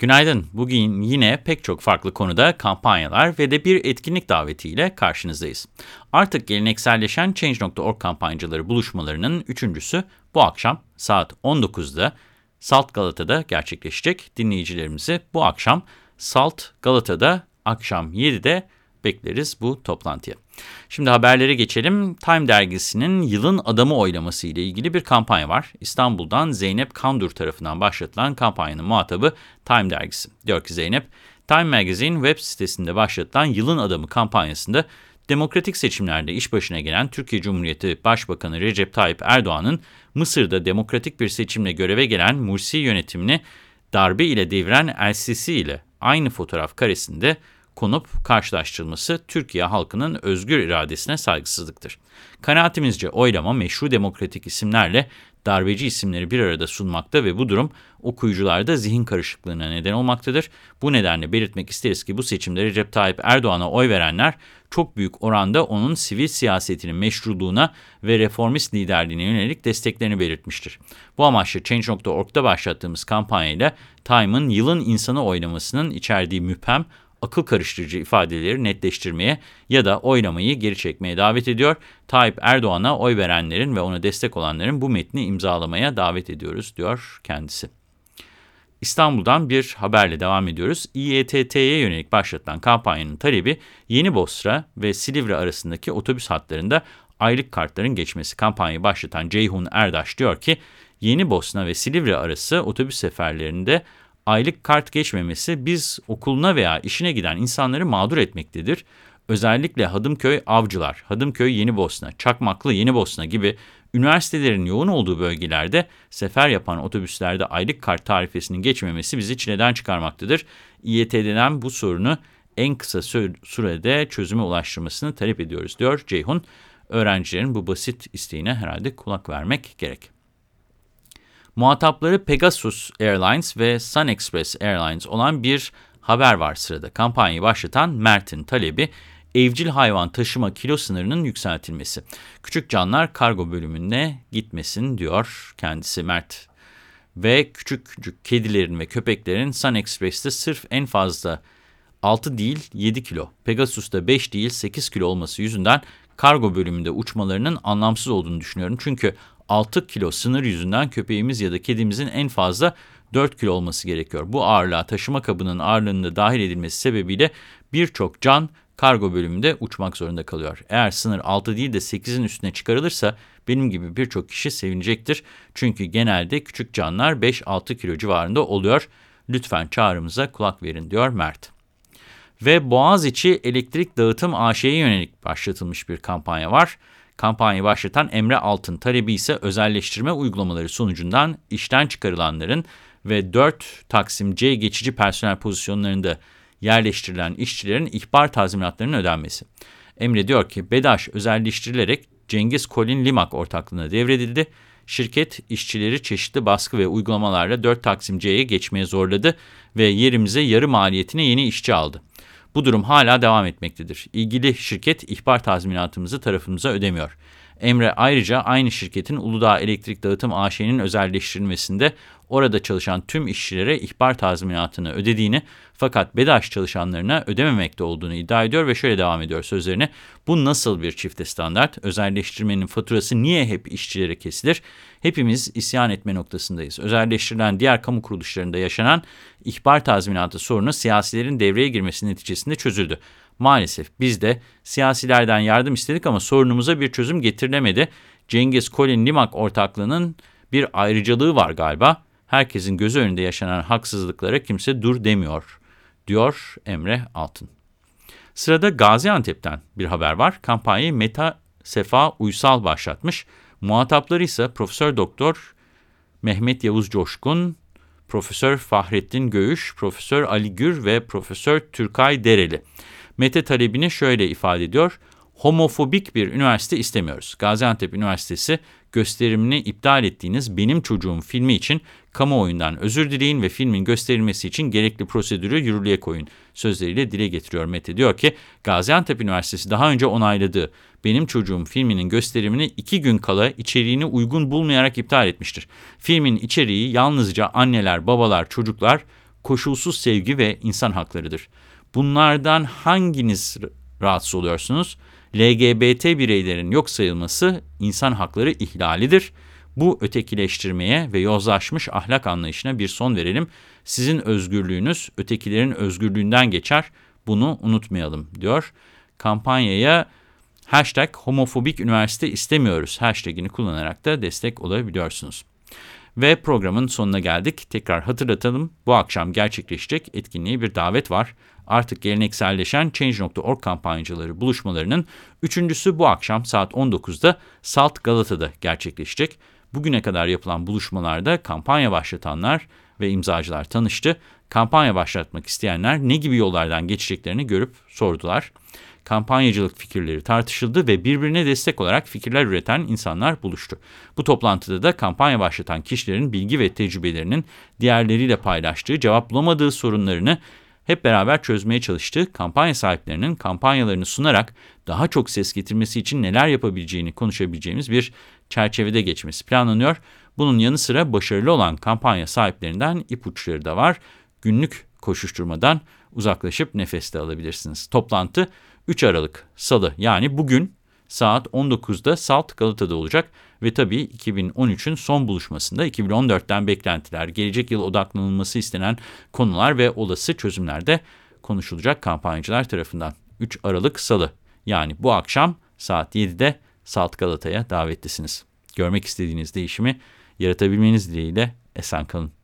Günaydın. Bugün yine pek çok farklı konuda kampanyalar ve de bir etkinlik davetiyle karşınızdayız. Artık gelenekselleşen Change.org kampanyacıları buluşmalarının üçüncüsü bu akşam saat 19'da Salt Galata'da gerçekleşecek. Dinleyicilerimizi bu akşam Salt Galata'da akşam 7'de bekleriz bu toplantıya. Şimdi haberlere geçelim. Time dergisinin yılın adamı oylaması ile ilgili bir kampanya var. İstanbul'dan Zeynep Kandur tarafından başlatılan kampanyanın muhatabı Time dergisi. Diyor ki Zeynep, Time Magazine web sitesinde başlatılan yılın adamı kampanyasında demokratik seçimlerde iş başına gelen Türkiye Cumhuriyeti Başbakanı Recep Tayyip Erdoğan'ın Mısır'da demokratik bir seçimle göreve gelen Mursi yönetimini darbe ile deviren El-Sisi ile aynı fotoğraf karesinde konup karşılaştırılması Türkiye halkının özgür iradesine saygısızlıktır. Kanaatimizce oylama meşru demokratik isimlerle darbeci isimleri bir arada sunmakta ve bu durum okuyucularda zihin karışıklığına neden olmaktadır. Bu nedenle belirtmek isteriz ki bu seçimde Recep Tayyip Erdoğan'a oy verenler çok büyük oranda onun sivil siyasetinin meşruluğuna ve reformist liderliğine yönelik desteklerini belirtmiştir. Bu amaçla Change.org'da başlattığımız kampanyayla Time'ın yılın insanı oylamasının içerdiği müphem akıl karıştırıcı ifadeleri netleştirmeye ya da oylamayı geri çekmeye davet ediyor. Tayyip Erdoğan'a oy verenlerin ve ona destek olanların bu metni imzalamaya davet ediyoruz, diyor kendisi. İstanbul'dan bir haberle devam ediyoruz. İETT'ye yönelik başlatılan kampanyanın talebi Yeni Bosra ve Silivri arasındaki otobüs hatlarında aylık kartların geçmesi. Kampanyayı başlatan Ceyhun Erdaş diyor ki, Yeni Bosna ve Silivri arası otobüs seferlerinde aylık kart geçmemesi biz okuluna veya işine giden insanları mağdur etmektedir. Özellikle Hadımköy Avcılar, Hadımköy Yenibosna, Çakmaklı Yenibosna gibi üniversitelerin yoğun olduğu bölgelerde sefer yapan otobüslerde aylık kart tarifesinin geçmemesi bizi çileden çıkarmaktadır. İET'den bu sorunu en kısa sürede çözüme ulaştırmasını talep ediyoruz diyor Ceyhun. Öğrencilerin bu basit isteğine herhalde kulak vermek gerek. Muhatapları Pegasus Airlines ve Sun Express Airlines olan bir haber var sırada. Kampanyayı başlatan Mert'in talebi evcil hayvan taşıma kilo sınırının yükseltilmesi. Küçük canlar kargo bölümüne gitmesin diyor kendisi Mert. Ve küçük kedilerin ve köpeklerin Sun Express'te sırf en fazla 6 değil 7 kilo, Pegasus'ta 5 değil 8 kilo olması yüzünden kargo bölümünde uçmalarının anlamsız olduğunu düşünüyorum. Çünkü 6 kilo sınır yüzünden köpeğimiz ya da kedimizin en fazla 4 kilo olması gerekiyor. Bu ağırlığa taşıma kabının ağırlığının da dahil edilmesi sebebiyle birçok can kargo bölümünde uçmak zorunda kalıyor. Eğer sınır 6 değil de 8'in üstüne çıkarılırsa benim gibi birçok kişi sevinecektir. Çünkü genelde küçük canlar 5-6 kilo civarında oluyor. Lütfen çağrımıza kulak verin diyor Mert. Ve Boğaziçi Elektrik Dağıtım AŞ'ye yönelik başlatılmış bir kampanya var. Kampanyayı başlatan Emre Altın talebi ise özelleştirme uygulamaları sonucundan işten çıkarılanların ve 4 Taksim C geçici personel pozisyonlarında yerleştirilen işçilerin ihbar tazminatlarının ödenmesi. Emre diyor ki BEDAŞ özelleştirilerek Cengiz Kolin Limak ortaklığına devredildi. Şirket işçileri çeşitli baskı ve uygulamalarla 4 Taksim C'ye geçmeye zorladı ve yerimize yarı maliyetine yeni işçi aldı. Bu durum hala devam etmektedir. İlgili şirket ihbar tazminatımızı tarafımıza ödemiyor. Emre ayrıca aynı şirketin Uludağ Elektrik Dağıtım AŞ'nin özelleştirilmesinde orada çalışan tüm işçilere ihbar tazminatını ödediğini fakat BEDAŞ çalışanlarına ödememekte olduğunu iddia ediyor ve şöyle devam ediyor sözlerine. Bu nasıl bir çifte standart? Özelleştirmenin faturası niye hep işçilere kesilir? Hepimiz isyan etme noktasındayız. Özelleştirilen diğer kamu kuruluşlarında yaşanan ihbar tazminatı sorunu siyasilerin devreye girmesi neticesinde çözüldü. Maalesef biz de siyasilerden yardım istedik ama sorunumuza bir çözüm getirilemedi. Cengiz Kolin Limak ortaklığının bir ayrıcalığı var galiba. Herkesin gözü önünde yaşanan haksızlıklara kimse dur demiyor, diyor Emre Altın. Sırada Gaziantep'ten bir haber var. Kampanyayı Meta Sefa Uysal başlatmış. Muhatapları ise Profesör Doktor Mehmet Yavuz Coşkun, Profesör Fahrettin Göğüş, Profesör Ali Gür ve Profesör Türkay Dereli. Mete talebini şöyle ifade ediyor. Homofobik bir üniversite istemiyoruz. Gaziantep Üniversitesi gösterimini iptal ettiğiniz Benim Çocuğum filmi için kamuoyundan özür dileyin ve filmin gösterilmesi için gerekli prosedürü yürürlüğe koyun sözleriyle dile getiriyor Mete. Diyor ki Gaziantep Üniversitesi daha önce onayladığı Benim Çocuğum filminin gösterimini iki gün kala içeriğini uygun bulmayarak iptal etmiştir. Filmin içeriği yalnızca anneler, babalar, çocuklar koşulsuz sevgi ve insan haklarıdır. Bunlardan hanginiz rahatsız oluyorsunuz? LGBT bireylerin yok sayılması insan hakları ihlalidir. Bu ötekileştirmeye ve yozlaşmış ahlak anlayışına bir son verelim. Sizin özgürlüğünüz ötekilerin özgürlüğünden geçer. Bunu unutmayalım diyor. Kampanyaya hashtag homofobik üniversite istemiyoruz hashtagini kullanarak da destek olabiliyorsunuz. Ve programın sonuna geldik. Tekrar hatırlatalım. Bu akşam gerçekleşecek etkinliğe bir davet var. Artık gelenekselleşen Change.org kampanyacıları buluşmalarının üçüncüsü bu akşam saat 19'da Salt Galata'da gerçekleşecek. Bugüne kadar yapılan buluşmalarda kampanya başlatanlar ve imzacılar tanıştı. Kampanya başlatmak isteyenler ne gibi yollardan geçeceklerini görüp sordular. Kampanyacılık fikirleri tartışıldı ve birbirine destek olarak fikirler üreten insanlar buluştu. Bu toplantıda da kampanya başlatan kişilerin bilgi ve tecrübelerinin diğerleriyle paylaştığı, cevap bulamadığı sorunlarını hep beraber çözmeye çalıştığı kampanya sahiplerinin kampanyalarını sunarak daha çok ses getirmesi için neler yapabileceğini konuşabileceğimiz bir çerçevede geçmesi planlanıyor. Bunun yanı sıra başarılı olan kampanya sahiplerinden ipuçları da var. Günlük koşuşturmadan uzaklaşıp nefes de alabilirsiniz. Toplantı 3 Aralık Salı yani bugün saat 19'da Salt Galata'da olacak ve tabii 2013'ün son buluşmasında 2014'ten beklentiler, gelecek yıl odaklanılması istenen konular ve olası çözümler de konuşulacak kampanyacılar tarafından. 3 Aralık Salı yani bu akşam saat 7'de Salt Galata'ya davetlisiniz. Görmek istediğiniz değişimi yaratabilmeniz dileğiyle esen kalın.